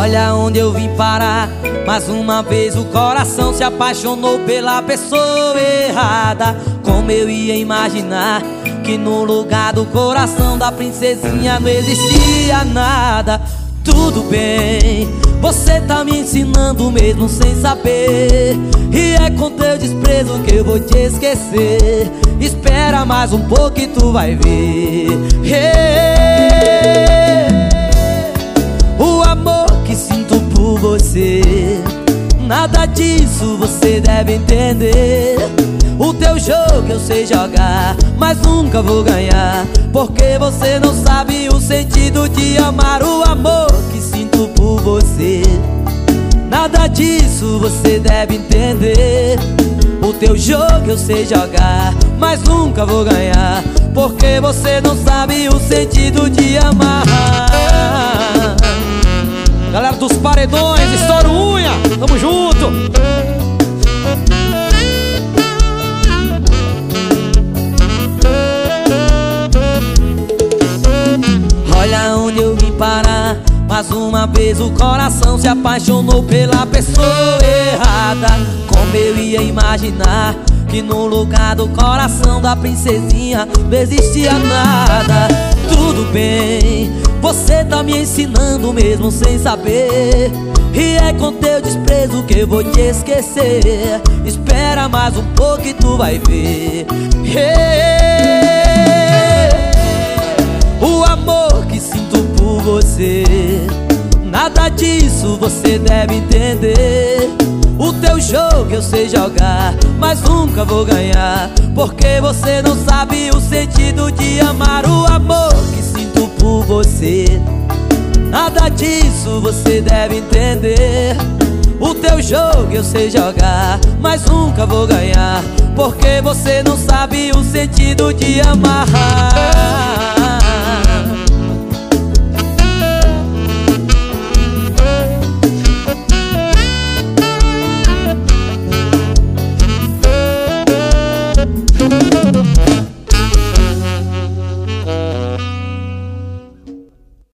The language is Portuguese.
Olha onde eu vim parar. Mais uma vez o coração se apaixonou pela pessoa errada. Como eu ia imaginar que no lugar do coração da princesinha não existia nada. Tudo bem, você tá me ensinando mesmo sem saber. E é com teu desprezo que eu vou te esquecer. Espera mais um pouco e tu vai ver. Você. Nada disso você deve entender. O teu jogo eu sei jogar, mas nunca vou ganhar. Porque você não sabe o sentido de amar o amor que sinto por você. Nada disso você deve entender. O teu jogo eu sei jogar, mas nunca vou ganhar. Porque você não sabe o sentido de amar. Galera dos paredões, tamo junto. Olha onde eu vim parar. Mais uma vez o coração se apaixonou pela pessoa errada. Como eu ia imaginar que no lugar do coração da princesinha não existia nada. Tudo bem, você tá me ensinando mesmo sem saber. E é com teu desprezo que eu vou te esquecer. Espera mais um pouco e tu vai ver. O amor que sinto por você Nada disso você deve entender. O teu jogo eu sei jogar Mas nunca vou ganhar. Porque você não sabe o sentido de amar O amor Nada disso você deve entender. O teu jogo eu sei jogar, mas nunca vou ganhar. Porque você não sabe o sentido de amar.